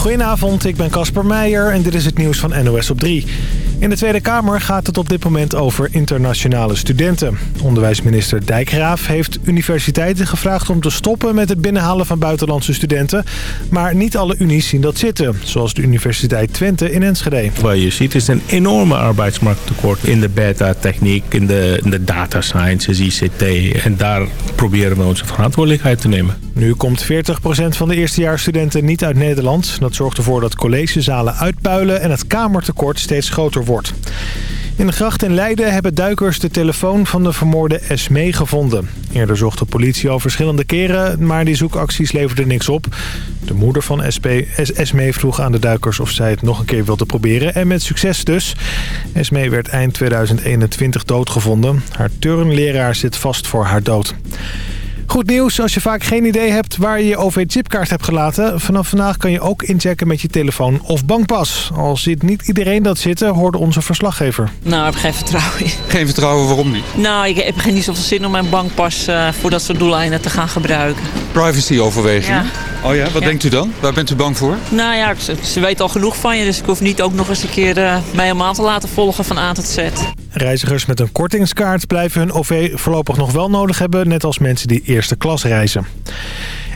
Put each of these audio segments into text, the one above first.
Goedenavond, ik ben Casper Meijer en dit is het nieuws van NOS op 3. In de Tweede Kamer gaat het op dit moment over internationale studenten. Onderwijsminister Dijkgraaf heeft universiteiten gevraagd om te stoppen met het binnenhalen van buitenlandse studenten. Maar niet alle unies zien dat zitten, zoals de Universiteit Twente in Enschede. Wat je ziet is een enorme arbeidsmarkttekort in de beta-techniek, in de, in de data sciences, ICT. En daar proberen we onze verantwoordelijkheid te nemen. Nu komt 40% van de eerstejaarsstudenten niet uit Nederland. Dat zorgt ervoor dat collegezalen uitpuilen en het kamertekort steeds groter wordt. In de gracht in Leiden hebben duikers de telefoon van de vermoorde Esmee gevonden. Eerder zocht de politie al verschillende keren, maar die zoekacties leverden niks op. De moeder van Esmee vroeg aan de duikers of zij het nog een keer wilde proberen. En met succes dus. Esmee werd eind 2021 doodgevonden. Haar turnleraar zit vast voor haar dood. Goed nieuws, als je vaak geen idee hebt waar je je OV-chipkaart hebt gelaten... vanaf vandaag kan je ook inchecken met je telefoon of bankpas. Al zit niet iedereen dat zitten, hoorde onze verslaggever. Nou, ik heb geen vertrouwen in. Geen vertrouwen, waarom niet? Nou, ik heb geen niet zoveel zin om mijn bankpas uh, voor dat soort doeleinden te gaan gebruiken. Privacy-overwegingen? Ja. Oh ja, wat denkt u dan? Waar bent u bang voor? Nou ja, ze, ze weet al genoeg van je, dus ik hoef niet ook nog eens een keer uh, mij helemaal te laten volgen van A tot Z. Reizigers met een kortingskaart blijven hun OV voorlopig nog wel nodig hebben, net als mensen die eerste klas reizen.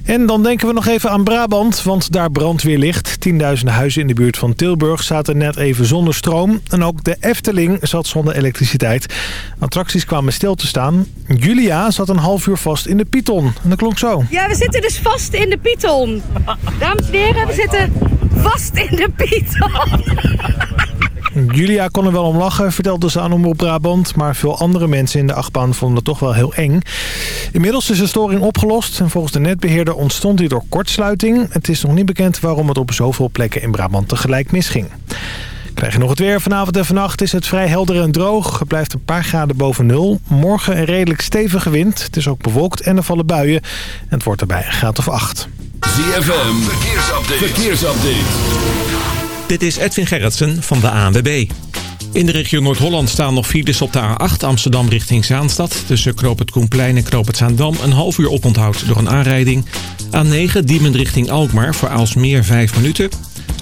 En dan denken we nog even aan Brabant, want daar brandweer ligt. Tienduizenden huizen in de buurt van Tilburg zaten net even zonder stroom. En ook de Efteling zat zonder elektriciteit. Attracties kwamen stil te staan. Julia zat een half uur vast in de Python. En dat klonk zo. Ja, we zitten dus vast in de Python. Dames en heren, we zitten vast in de Python. Julia kon er wel om lachen, vertelde ze aan Omroep Brabant. Maar veel andere mensen in de achtbaan vonden het toch wel heel eng. Inmiddels is de storing opgelost. En volgens de netbeheerder ontstond die door kortsluiting. Het is nog niet bekend waarom het op zoveel plekken in Brabant tegelijk misging. Krijg je nog het weer. Vanavond en vannacht is het vrij helder en droog. Het blijft een paar graden boven nul. Morgen een redelijk stevige wind. Het is ook bewolkt en er vallen buien. En het wordt erbij een graad of acht. ZFM, verkeersupdate. verkeersupdate. Dit is Edwin Gerritsen van de ANWB. In de regio Noord-Holland staan nog files op de A8 Amsterdam richting Zaanstad. Tussen Knoop het Koenplein en Knoop het Zaandam een half uur oponthoud door een aanrijding. A9 Diemen richting Alkmaar voor Aalsmeer 5 minuten.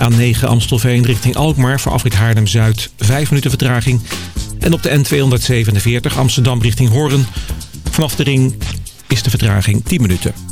A9 Amstelveen richting Alkmaar voor afrit Haarlem-Zuid 5 minuten vertraging. En op de N247 Amsterdam richting Hoorn. Vanaf de ring is de vertraging 10 minuten.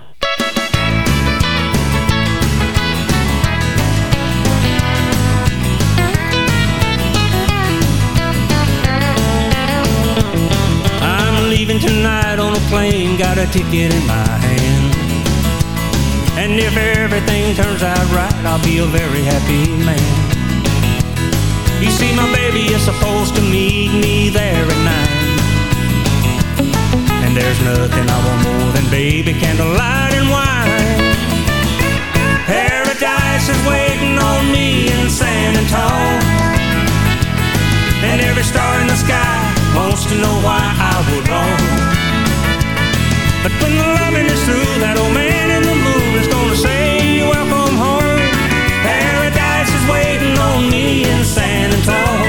leaving tonight on a plane, got a ticket in my hand. And if everything turns out right, I'll be a very happy man. You see, my baby is supposed to meet me there at nine. And there's nothing I want more than baby candlelight and wine. Paradise is waiting on me in San Antonio. And every star in the sky wants to know why I would roam. But when the loving is through, that old man in the moon is gonna say, Welcome home. Paradise is waiting on me in San Antonio.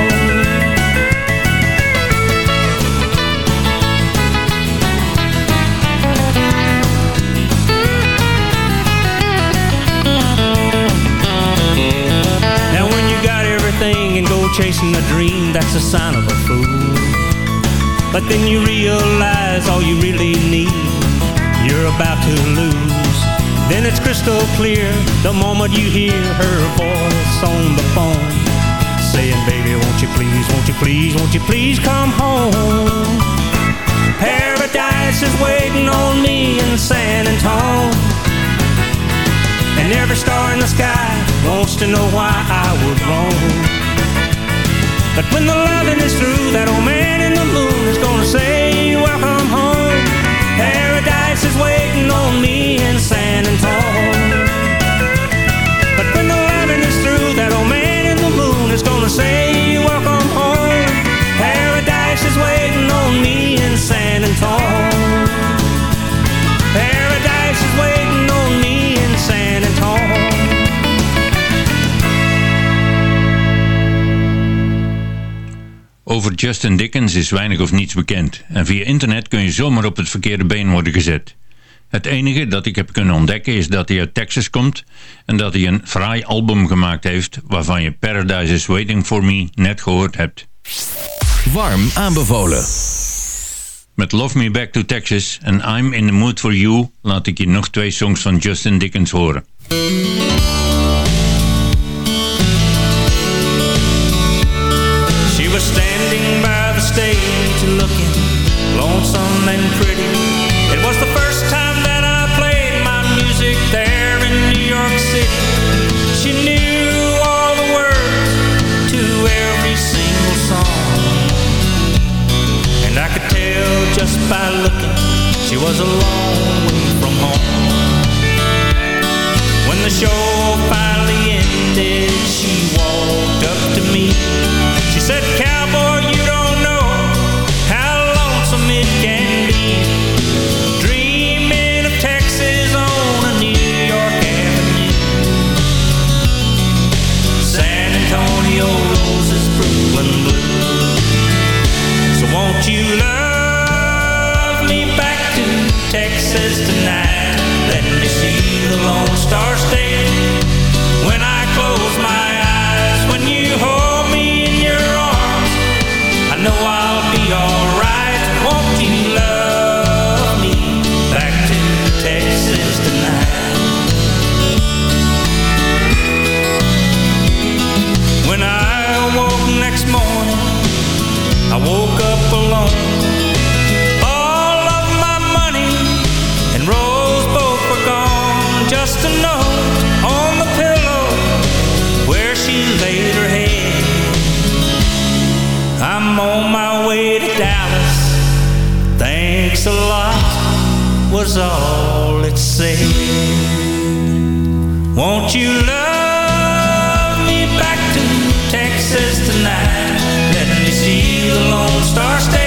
Now when you got everything and go chasing a dream, that's a sign of a fool. But then you realize all you really need, you're about to lose. Then it's crystal clear the moment you hear her voice on the phone. Saying, baby, won't you please, won't you please, won't you please come home? Paradise is waiting on me in San Antonio. And every star in the sky wants to know why I would roam. But when the loving is through, that old man in the moon is gonna say, welcome home. Paradise is waiting on me in San Antonio. But when the loving is through, that old man in the moon is gonna say, welcome home. Paradise is waiting on me in San Antonio. Over Justin Dickens is weinig of niets bekend en via internet kun je zomaar op het verkeerde been worden gezet. Het enige dat ik heb kunnen ontdekken is dat hij uit Texas komt en dat hij een fraai album gemaakt heeft waarvan je Paradise is Waiting for Me net gehoord hebt. Warm aanbevolen. Met Love Me Back to Texas en I'm in the Mood for You laat ik je nog twee songs van Justin Dickens horen. was a long was all it said. Won't you love me back to Texas tonight? Let me see the Lone Star State.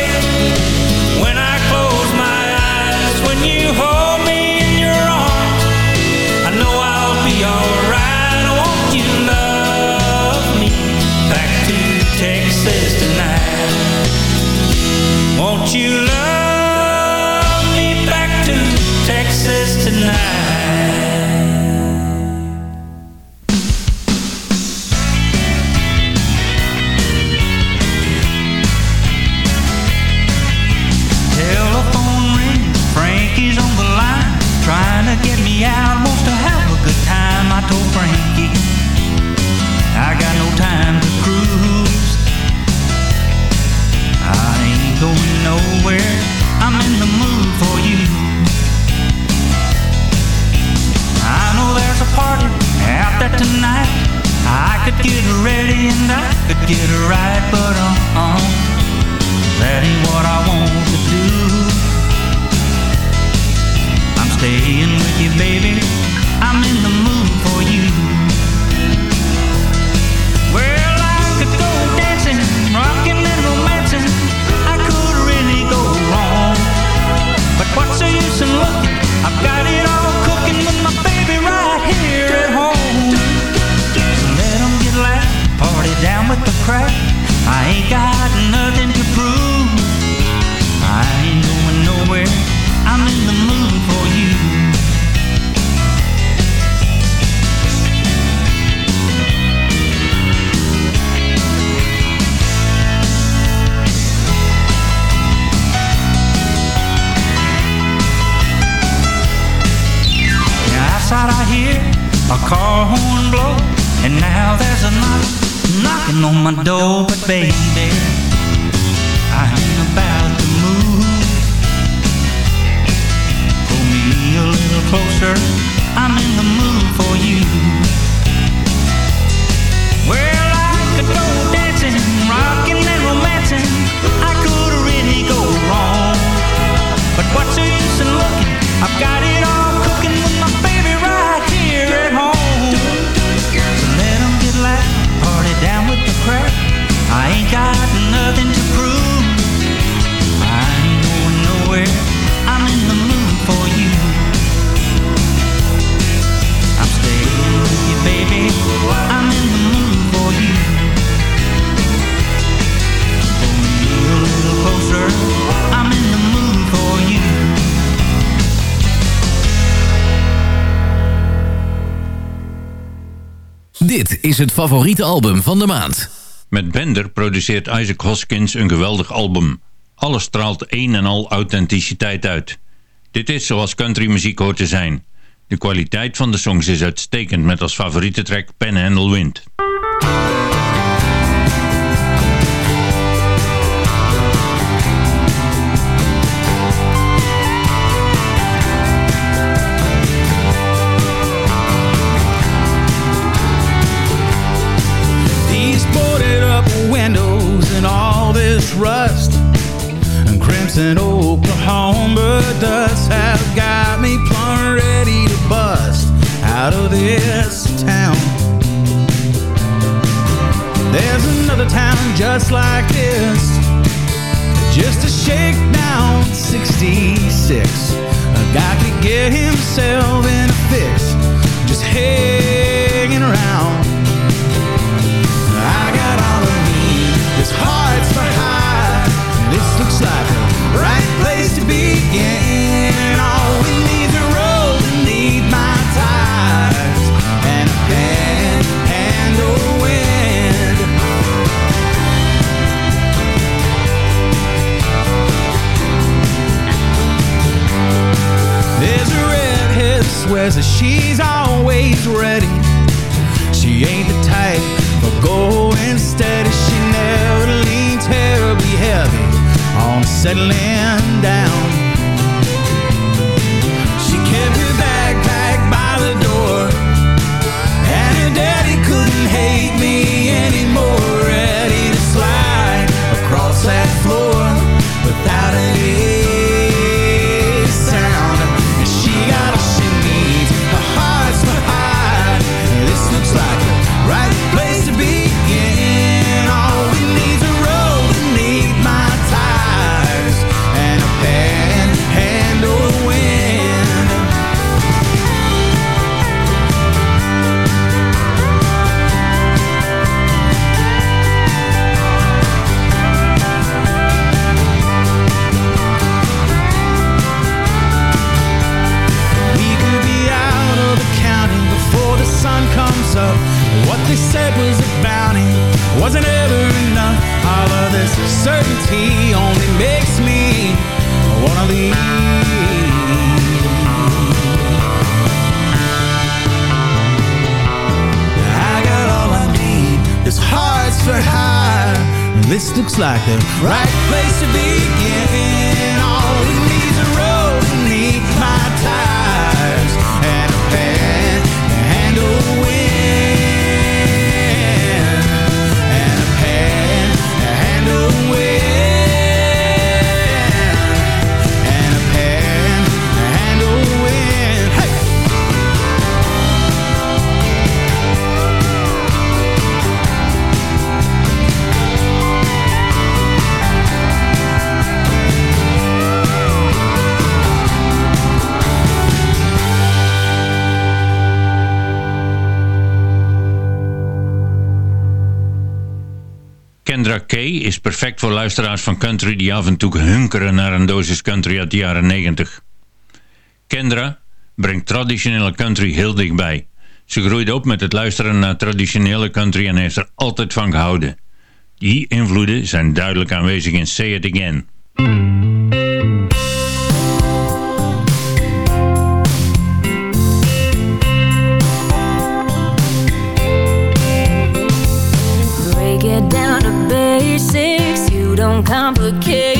out I hear. A car horn blow And now there's a knock, knocking on my door But baby, I ain't about to move. Pull me a little closer, I'm in the mood for you. Well, I could go dancing, rocking and romancing. I could really go wrong. But what's the use in looking, I've got it all. Dit is het favoriete album van de maand. Met Bender produceert Isaac Hoskins een geweldig album. Alles straalt een en al authenticiteit uit. Dit is zoals countrymuziek hoort te zijn. De kwaliteit van de songs is uitstekend met als favoriete track Panhandle Wind. town. There's another town just like this, just a shakedown 66. A guy could get himself in a fix, just hanging around. I got all of me, this heart's my high, this looks like a right place to begin. swears that she's always ready. She ain't the type for going steady. She never leans terribly heavy on settling down. looks like the right place to be. voor luisteraars van country die af en toe hunkeren naar een dosis country uit de jaren 90. Kendra brengt traditionele country heel dichtbij. Ze groeide op met het luisteren naar traditionele country en heeft er altijd van gehouden. Die invloeden zijn duidelijk aanwezig in Say It Again. complicated.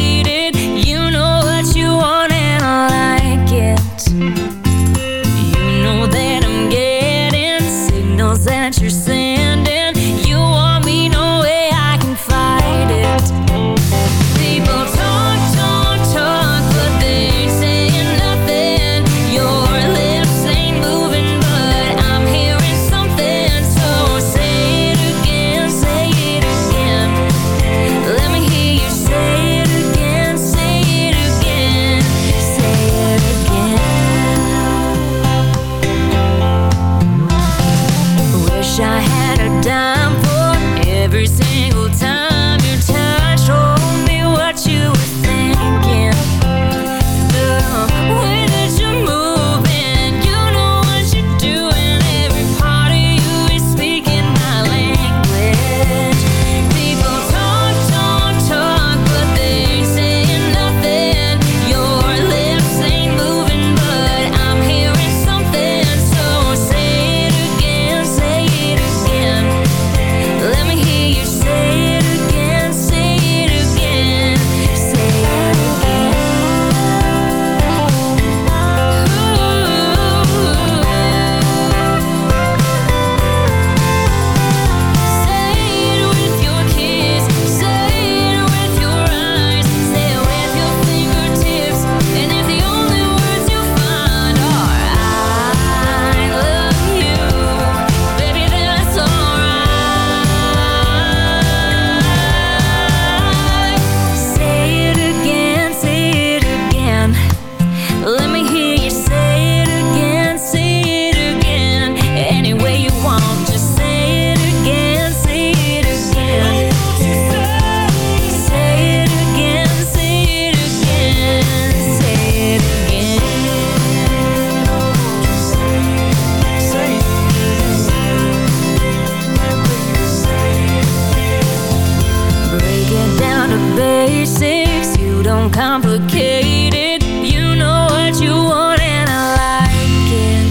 It. You know what you want and I like it.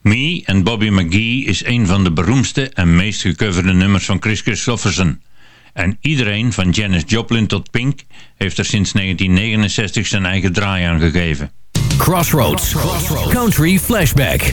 Me en Bobby McGee is een van de beroemdste en meest gecoverde nummers van Chris Christofferson. En iedereen, van Janis Joplin tot Pink, heeft er sinds 1969 zijn eigen draai aan gegeven. Crossroads. Country Flashback.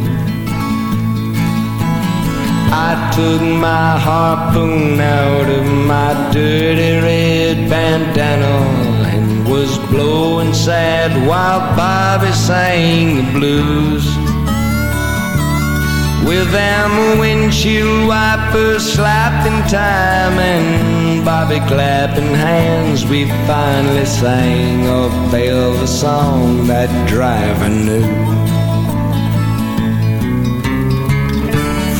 I took my harpoon out of my dirty red bandana and was blowing sad while Bobby sang the blues. With them windshield wipers slapping time and Bobby clapping hands, we finally sang a Belva song that driver knew.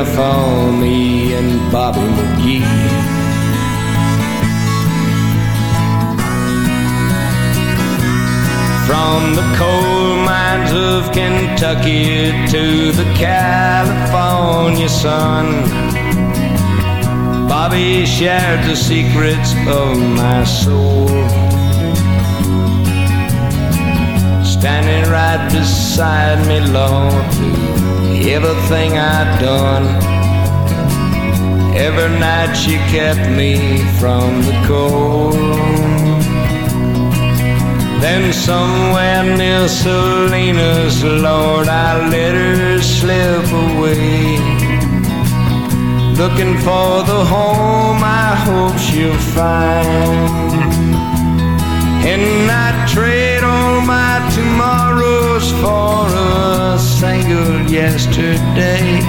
Enough for me and Bobby McGee. From the coal mines of Kentucky to the California sun, Bobby shared the secrets of my soul. Standing right beside me, Lord, everything I'd done. Every night she kept me from the cold. Then somewhere near Salinas, Lord, I let her slip away. Looking for the home I hope she'll find. And I trade all my for a single yesterday.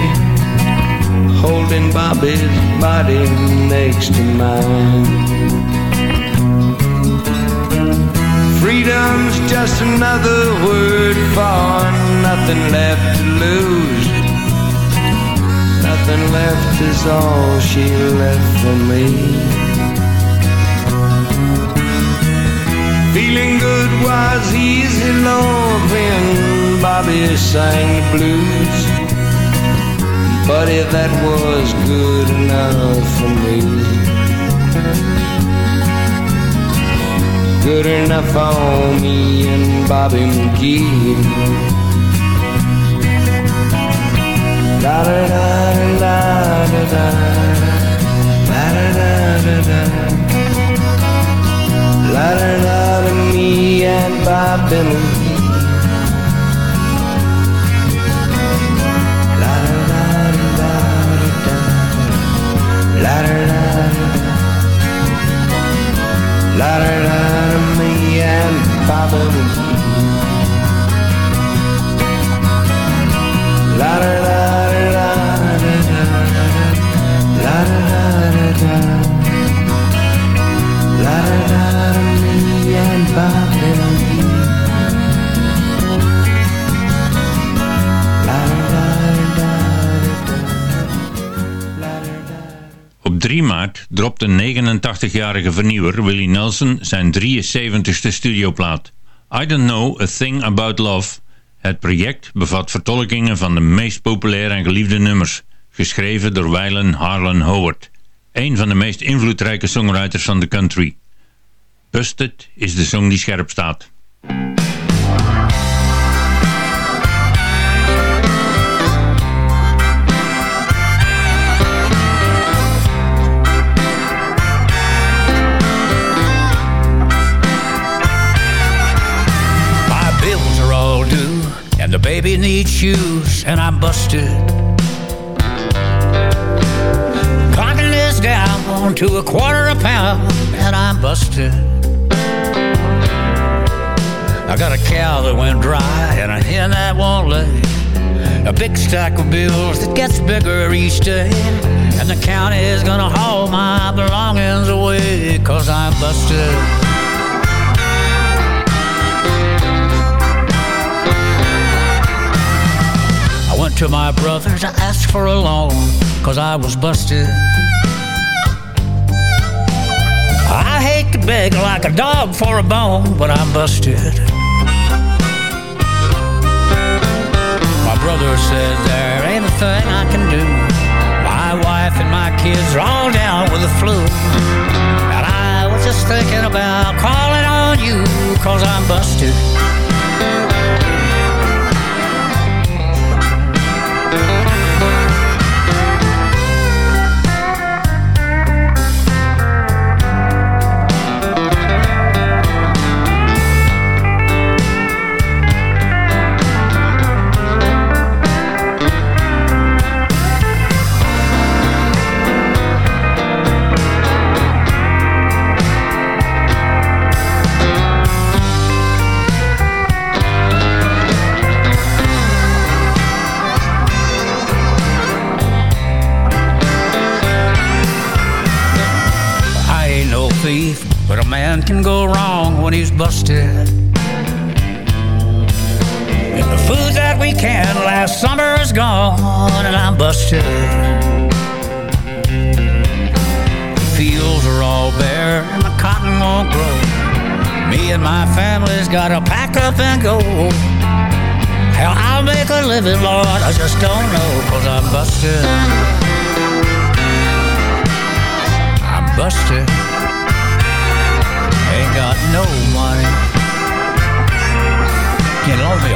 Holding Bobby's body next to mine. Freedom's just another word for nothing left to lose. Nothing left is all she left for me. Feeling good was easy, Lord, when Bobby sang the blues. If that was good enough for me. good enough for me and Bobby McGee. Da da da da da la da da da da and Bobby 80-jarige vernieuwer Willie Nelson zijn 73e studioplaat. I Don't Know A Thing About Love. Het project bevat vertolkingen van de meest populaire en geliefde nummers, geschreven door Wylan Harlan Howard, een van de meest invloedrijke songwriters van de country. Busted is de song die scherp staat. You needs shoes, and I'm busted. Clocking this down to a quarter a pound, and I'm busted. I got a cow that went dry and a hen that won't lay. A big stack of bills that gets bigger each day. And the county's gonna haul my belongings away, cause I'm busted. To my brother's, I asked for a loan, cause I was busted. I hate to beg like a dog for a bone, but I'm busted. My brother said there ain't a thing I can do. My wife and my kids are all down with the flu. And I was just thinking about calling on you, cause I'm busted. But a man can go wrong when he's busted. And the food that we canned last summer is gone, and I'm busted. The fields are all bare, and the cotton won't grow. Me and my family's gotta pack up and go. How I'll make a living, Lord, I just don't know, cause I'm busted. I'm busted. Ain't got no money. Can you loan me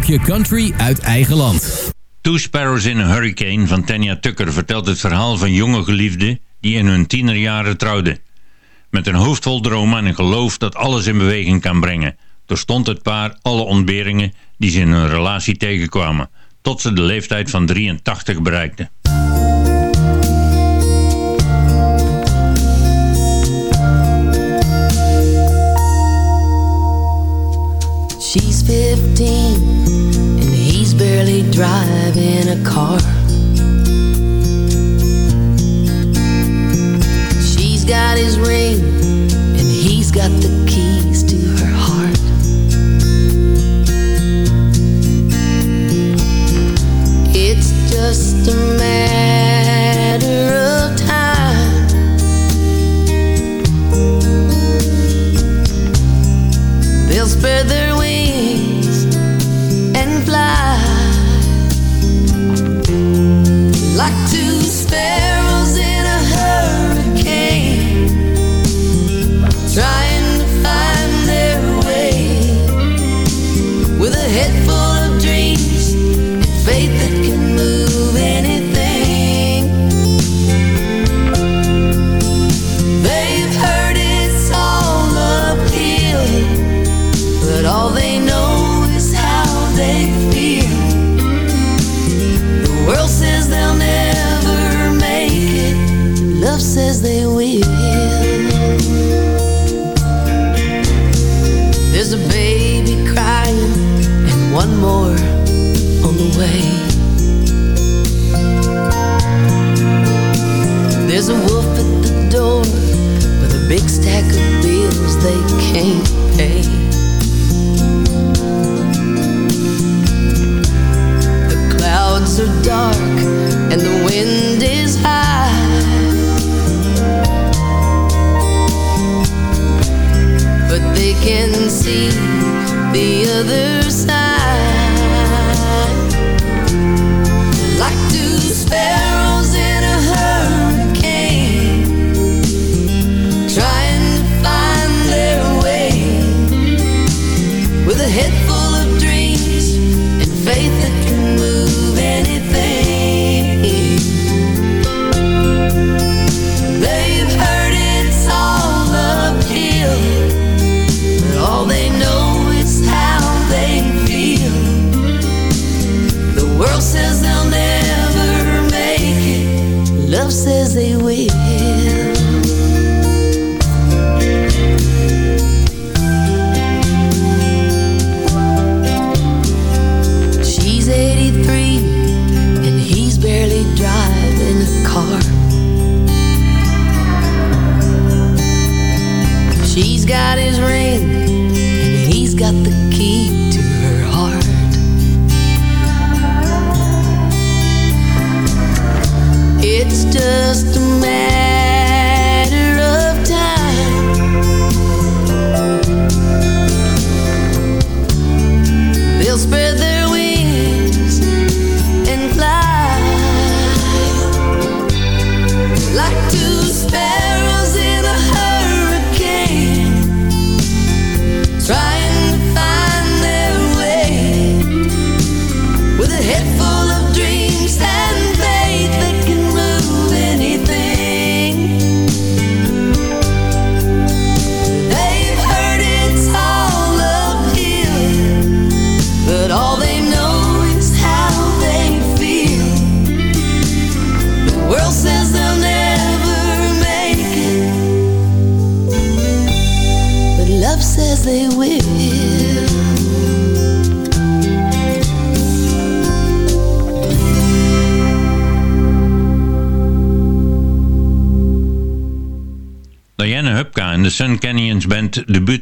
blokje Country uit eigen land. Two Sparrows in a Hurricane van Tanya Tucker vertelt het verhaal van jonge geliefden die in hun tienerjaren trouwden. Met een hoofd vol dromen en een geloof dat alles in beweging kan brengen, doorstond het paar alle ontberingen die ze in hun relatie tegenkwamen, tot ze de leeftijd van 83 bereikten. Driving a car. She's got his ring and he's got the keys to her heart. It's just a matter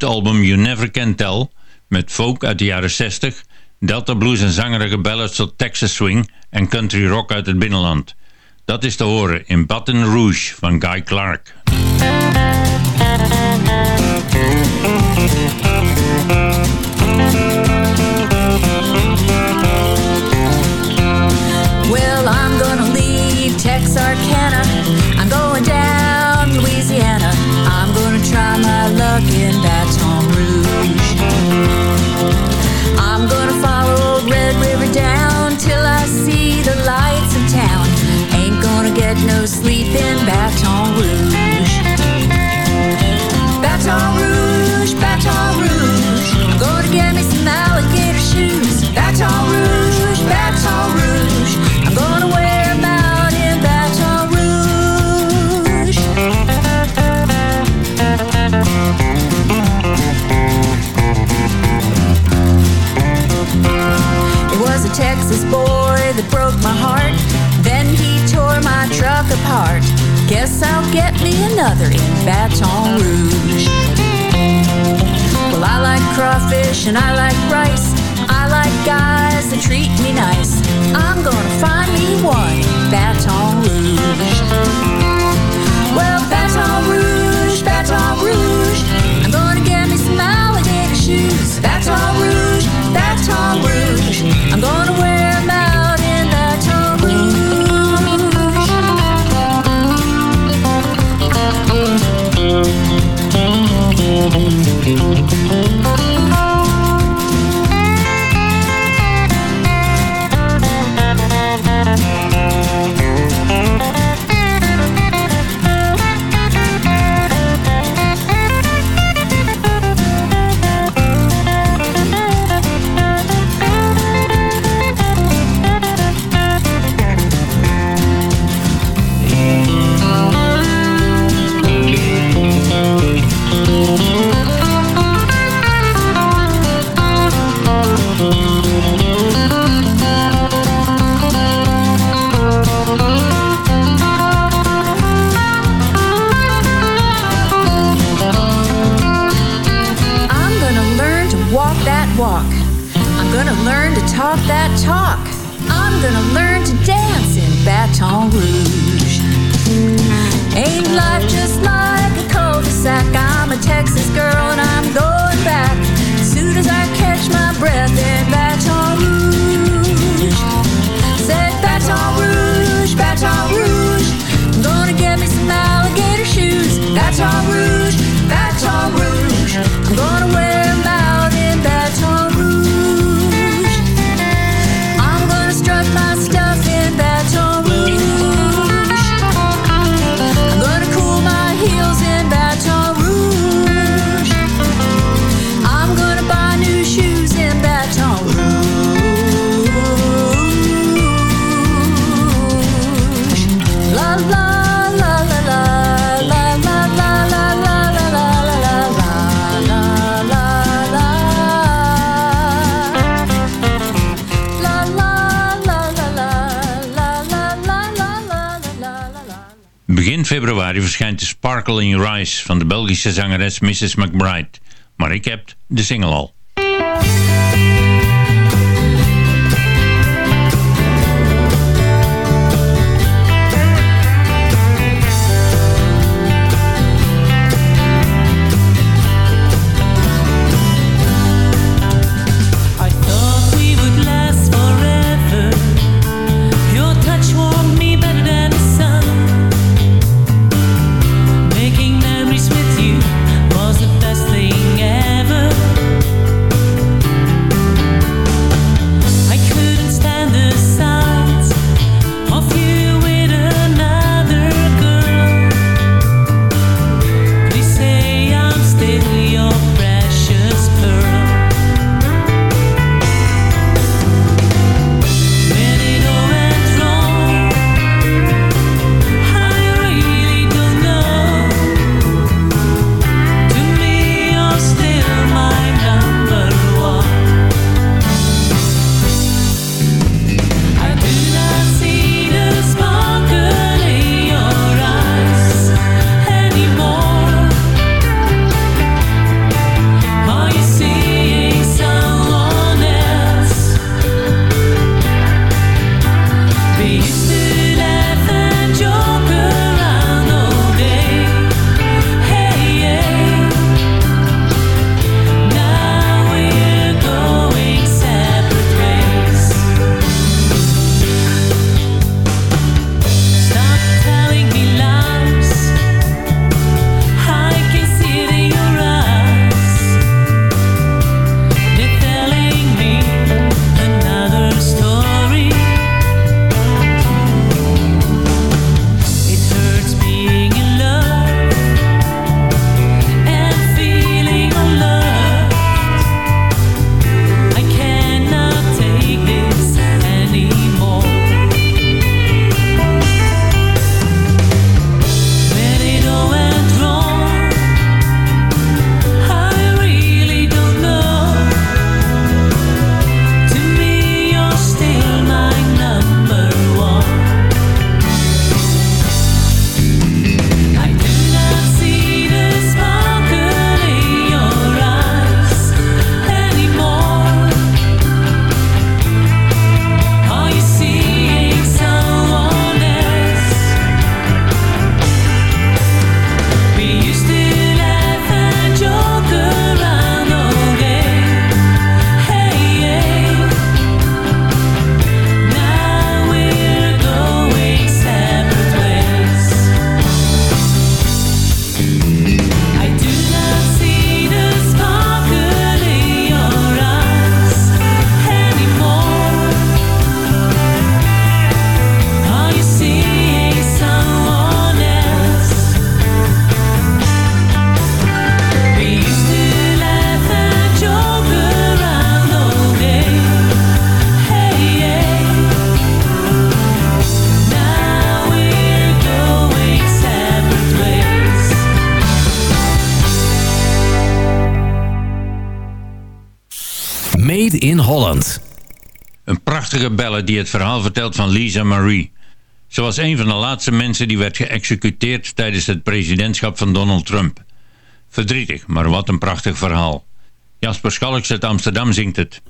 Album You Never Can Tell, met folk uit de jaren 60, delta blues en zangerige ballads tot Texas swing en country rock uit het binnenland. Dat is te horen in Baton Rouge van Guy Clark. heart. Guess I'll get me another in Baton Rouge. Well, I like crawfish and I like rice. I like guys that treat me nice. I'm gonna find me one in Baton Rouge. Well, Baton Rouge, Baton Rouge. I'm gonna get me some alligator shoes. Baton Rouge, Baton Rouge. I'm gonna wear Thank. Sparkle in Your Eyes van de Belgische zangeres Mrs. McBride. Maar ik heb de single al. die het verhaal vertelt van Lisa Marie. Ze was een van de laatste mensen die werd geëxecuteerd tijdens het presidentschap van Donald Trump. Verdrietig, maar wat een prachtig verhaal. Jasper Schalks uit Amsterdam zingt het.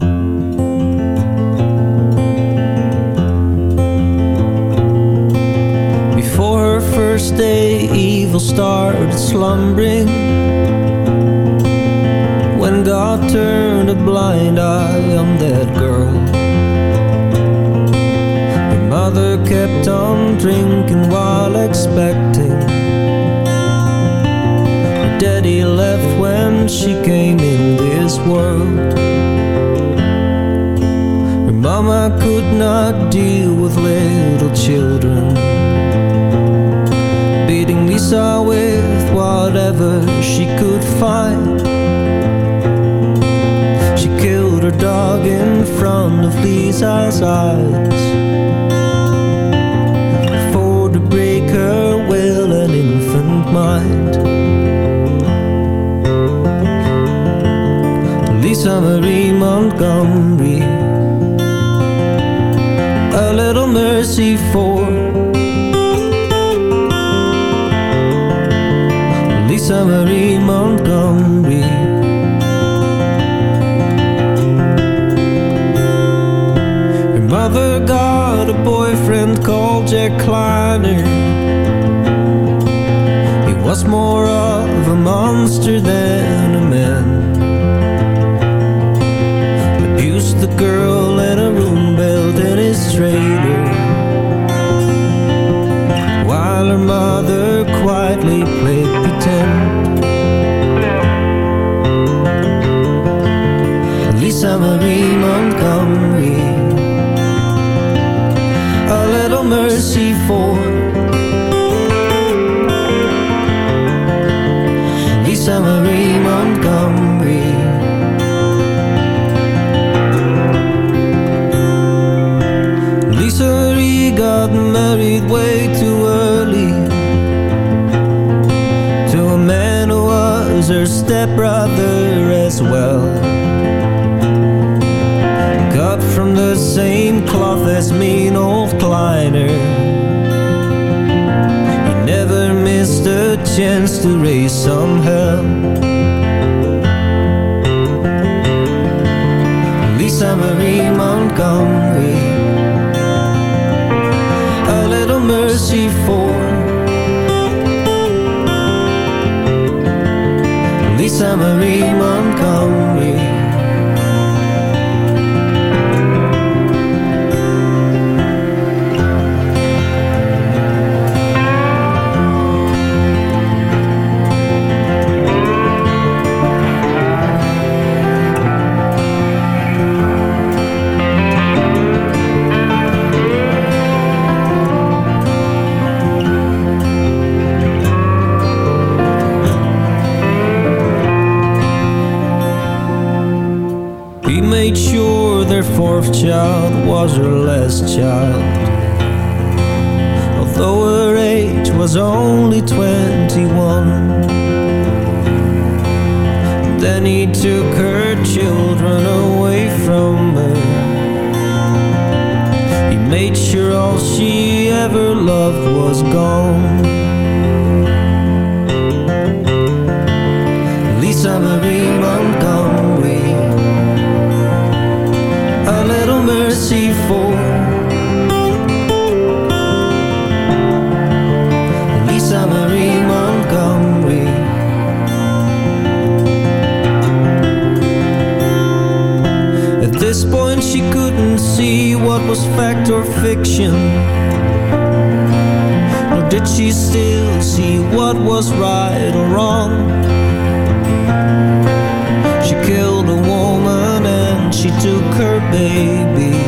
Before her first day, evil started slumbering. When God turned a blind eye on that girl. Her mother kept on drinking while expecting. Her daddy left when she came in this world. Her mama could not deal with little children. Beating Lisa with whatever she could find. She killed her dog in front of Lisa's eyes mind. Lisa Marie Montgomery A little mercy for Lisa Marie Montgomery. Her mother got a boyfriend called Jack Kleiner was more of a monster than a man? Abused the girl in a room built in his trailer While her mother quietly played pretend. Lisa Marie Montgomery A little mercy for as mean old Kleiner. He never missed a chance to raise some hell. Lisa Marie Montgomery A little mercy for Lisa Marie was right or wrong. She killed a woman and she took her baby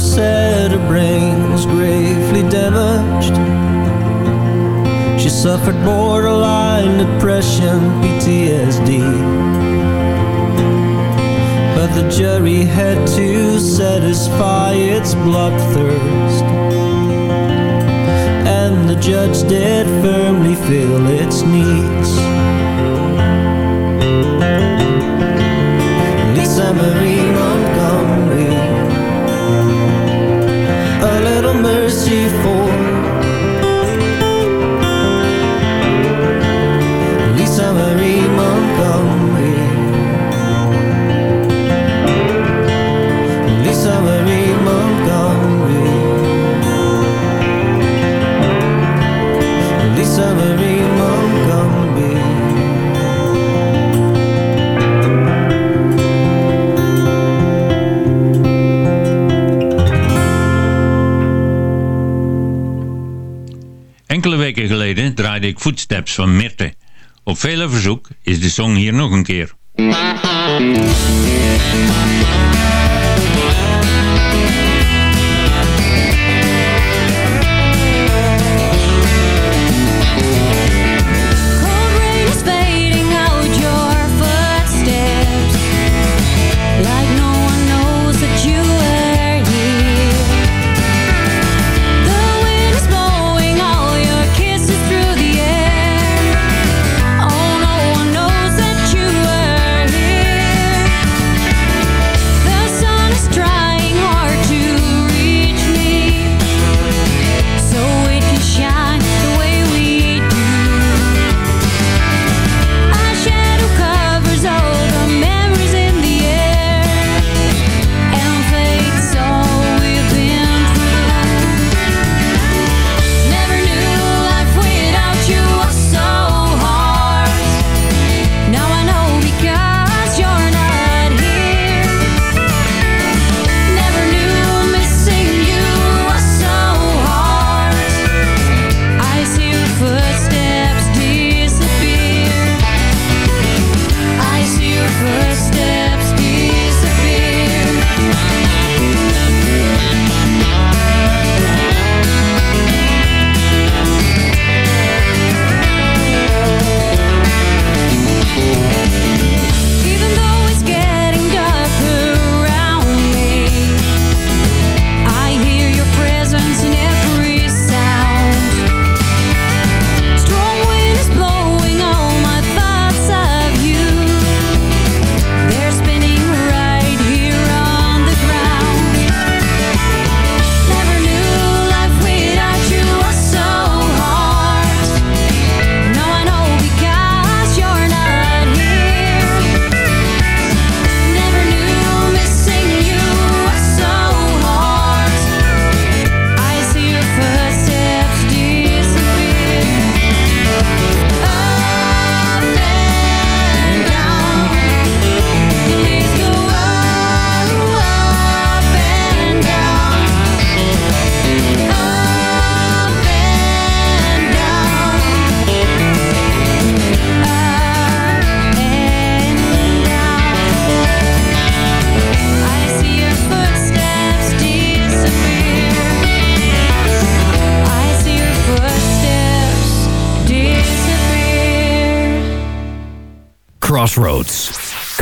doctor said her brain was gravely damaged. She suffered borderline depression, PTSD. But the jury had to satisfy its bloodthirst. And the judge did firmly fill its needs. Lisa Marie mercy geleden draaide ik Footsteps van Mirte. Op vele verzoek is de song hier nog een keer.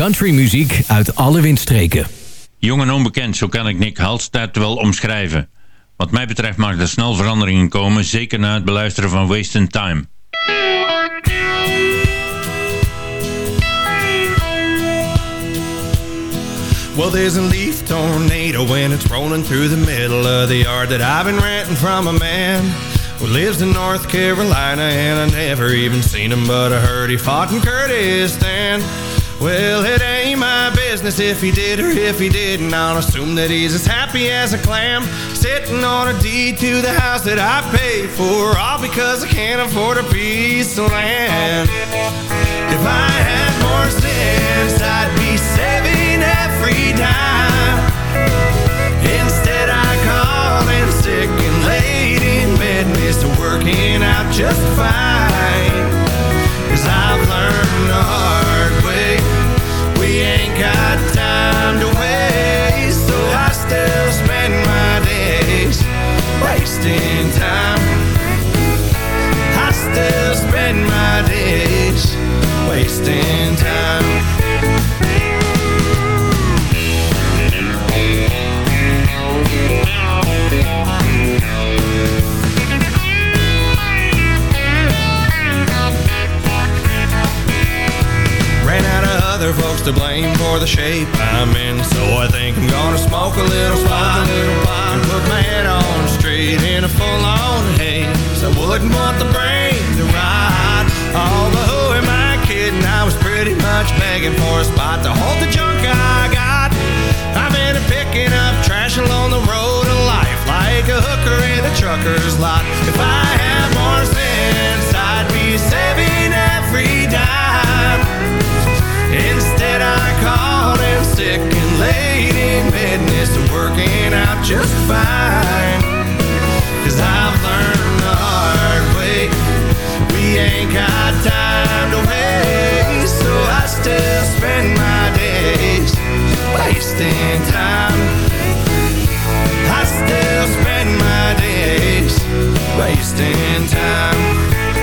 Countrymuziek uit alle windstreken. Jong en onbekend, zo kan ik Nick Halstead wel omschrijven. Wat mij betreft mag er snel veranderingen komen, zeker na het beluisteren van Wasting Time. Well, there's a leaf tornado and it's rolling through the middle of the yard that I've been renting from a man who lives in North Carolina and I never even seen him, but I heard he fought in Kurdistan. Well, it ain't my business if he did or if he didn't. I'll assume that he's as happy as a clam sitting on a deed to the house that I paid for, all because I can't afford a piece of land. If I had more sense, I'd be saving every dime. Instead, I call in sick and laid in bed, missed working out just fine. Got time to waste. So I still spend my days wasting time. I still spend my days wasting other folks to blame for the shape I'm in. So I think I'm gonna smoke a little pot, and put my head on straight in a full-on haze. I wouldn't want the brain to rot. Oh, but who am I kidding? I was pretty much begging for a spot to hold the junk I got. I've been picking up trash along the road of life like a hooker in a trucker's lot. If I had more sense, I'd be saving every dime. I called sick and laid in bed, and it's working out just fine. Cause I've learned the hard way, we ain't got time to waste, so I still spend my days wasting time. I still spend my days wasting time.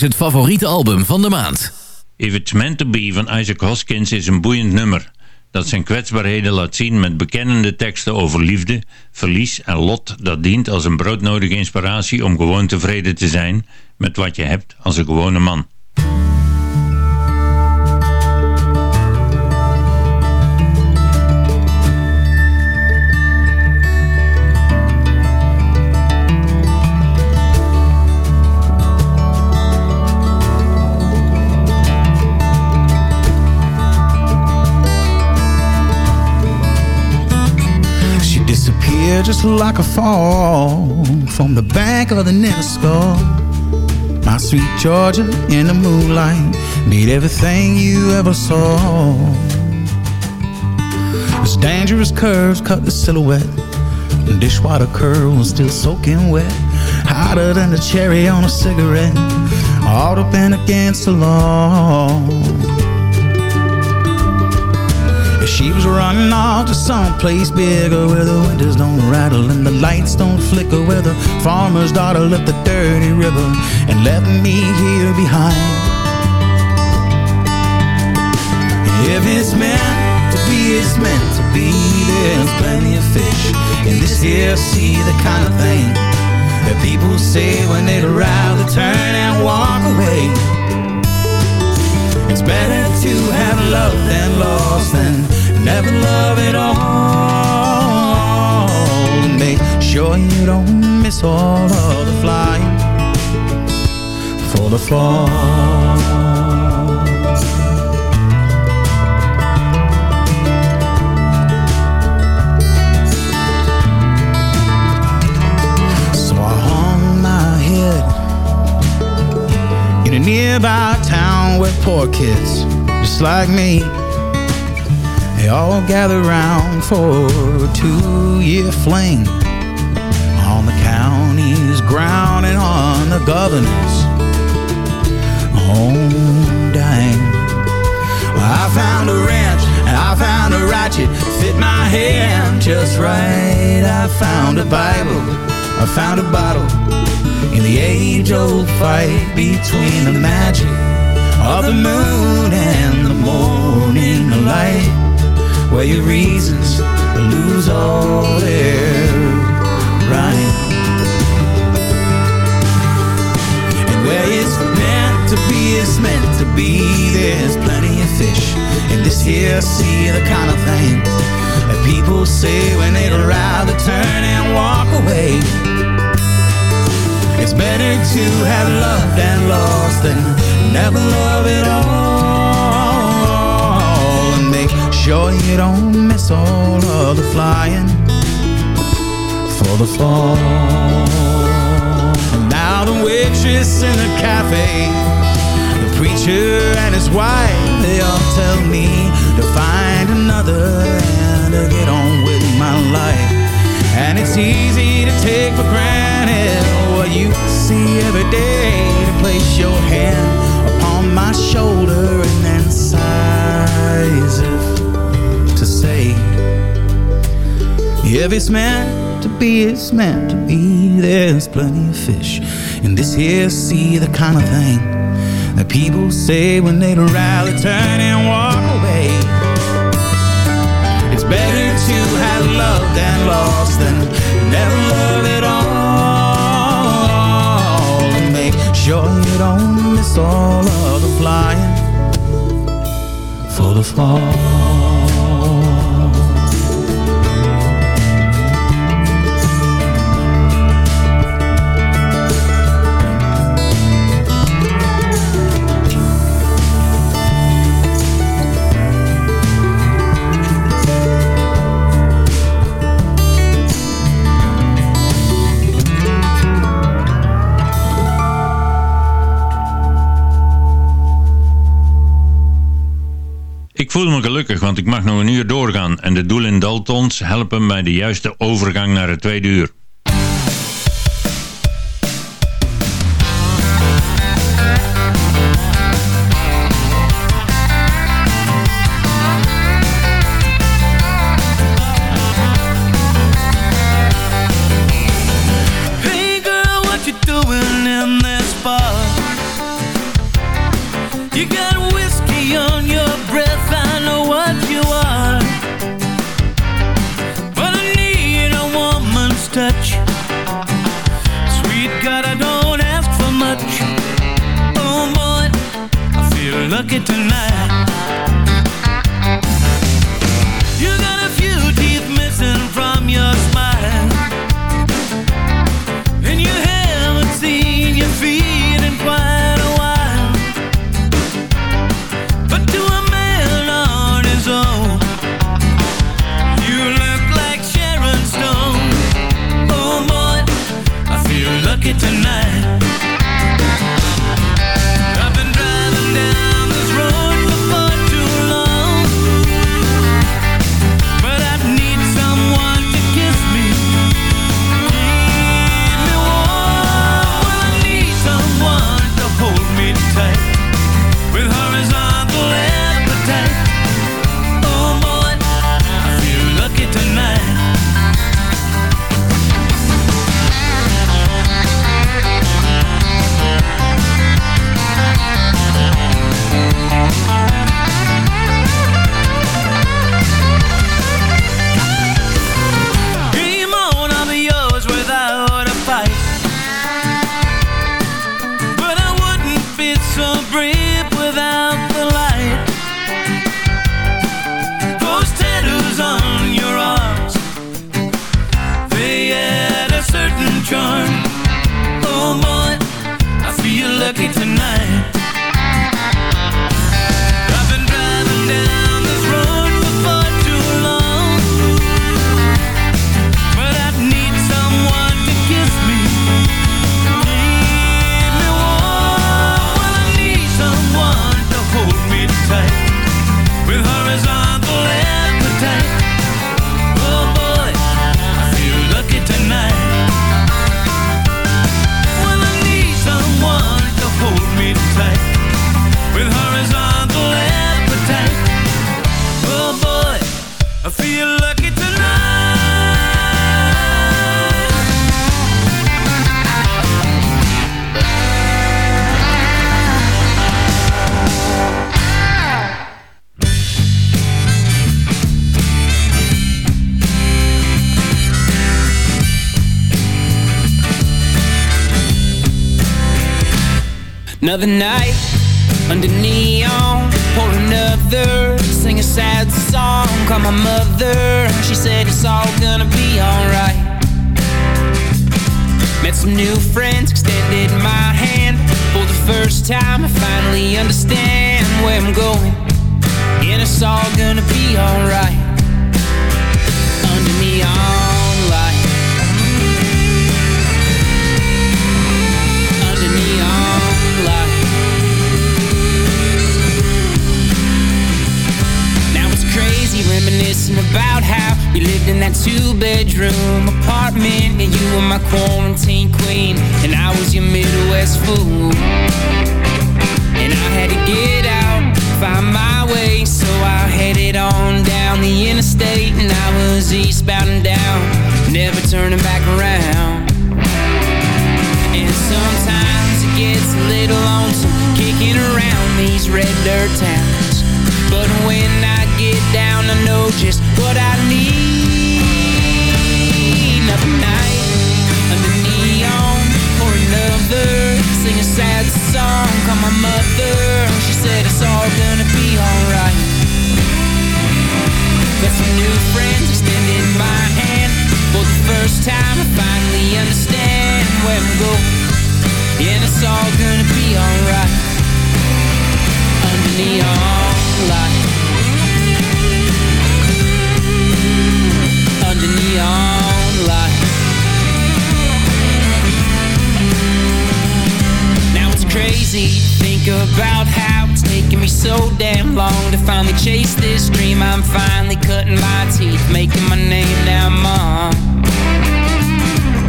Het favoriete album van de maand. If It's Meant To Be van Isaac Hoskins is een boeiend nummer. Dat zijn kwetsbaarheden laat zien met bekennende teksten over liefde, verlies en lot. Dat dient als een broodnodige inspiratie om gewoon tevreden te zijn met wat je hebt als een gewone man. Disappeared just like a fall from the back of the Nenesco. My sweet Georgia in the moonlight made everything you ever saw. Those dangerous curves cut the silhouette. The dishwater curls still soaking wet. Hotter than the cherry on a cigarette. All up and against the law. She was running off to someplace bigger where the windows don't rattle and the lights don't flicker. Where the farmer's daughter left the dirty river and left me here behind. If it's meant to be, it's meant to be. There's plenty of fish in this here sea, the kind of thing that people say when they'd rather turn and walk away. It's better to have loved than lost than never love it all. And make sure you don't miss all of the flying for the fall. So I hung my head in a nearby town where poor kids, just like me, they all gather round for a two-year fling. On the county's ground and on the governor's own dime. I found a wrench and I found a ratchet, fit my hand just right. I found a Bible, I found a bottle. In the age-old fight between the magic of the moon and the morning light, where your reasons lose all their right, and where it's meant to be is meant to be. There's plenty of fish in this here sea, the kind of thing that people say when they'd rather turn and walk away. It's better to have loved and lost than never love at all. Sure you don't miss all of the flying for the fall. And now the waitress in the cafe, the preacher and his wife, they all tell me to find another and to get on with my life. And it's easy to take for granted what you see every day. To place your hand upon my shoulder and then sighs say, if it's meant to be, it's meant to be. There's plenty of fish in this here sea, the kind of thing that people say when they'd rather turn and walk away. It's better to have loved and lost than never love at all. And make sure you don't miss all of the flying for the fall. Want ik mag nog een uur doorgaan en de Doelen Daltons helpen mij de juiste overgang naar het tweede uur. Another night under neon. Pour another, sing a sad song. Call my mother, she said it's all gonna be alright. Met some new friends, extended my hand. For the first time, I finally understand where I'm going. And it's all gonna be alright. We lived in that two-bedroom apartment and you were my quarantine queen and I was your Midwest fool. And I had to get out, find my way, so I headed on down the interstate and I was eastbound and down, never turning back around. And sometimes it gets a little lonesome kicking around these red dirt towns. But when I get down, I know just what I need. Another night under neon or another. Sing a sad song, call my mother. She said it's all gonna be alright. Got some new friends extended my hand. For the first time, I finally understand where I'm going. And it's all gonna be alright. Under neon light. Under neon light. Now it's crazy to about how it's me so damn long to finally chase this dream. I'm finally cutting my teeth, making my name now, mom.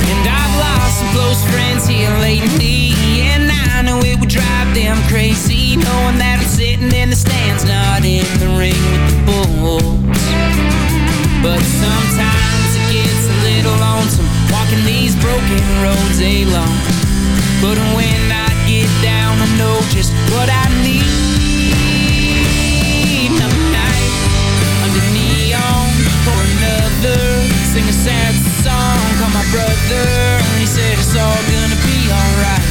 And I've lost some close friends here lately, and I know it would drive them crazy, knowing that I'm sitting in the stands, not in the ring with the bulls. But sometimes it gets a little lonesome walking these broken roads alone. But when I get down, I know just what I need. Another night under neon for another. Sing a sad song, call my brother. And he said it's all gonna be alright.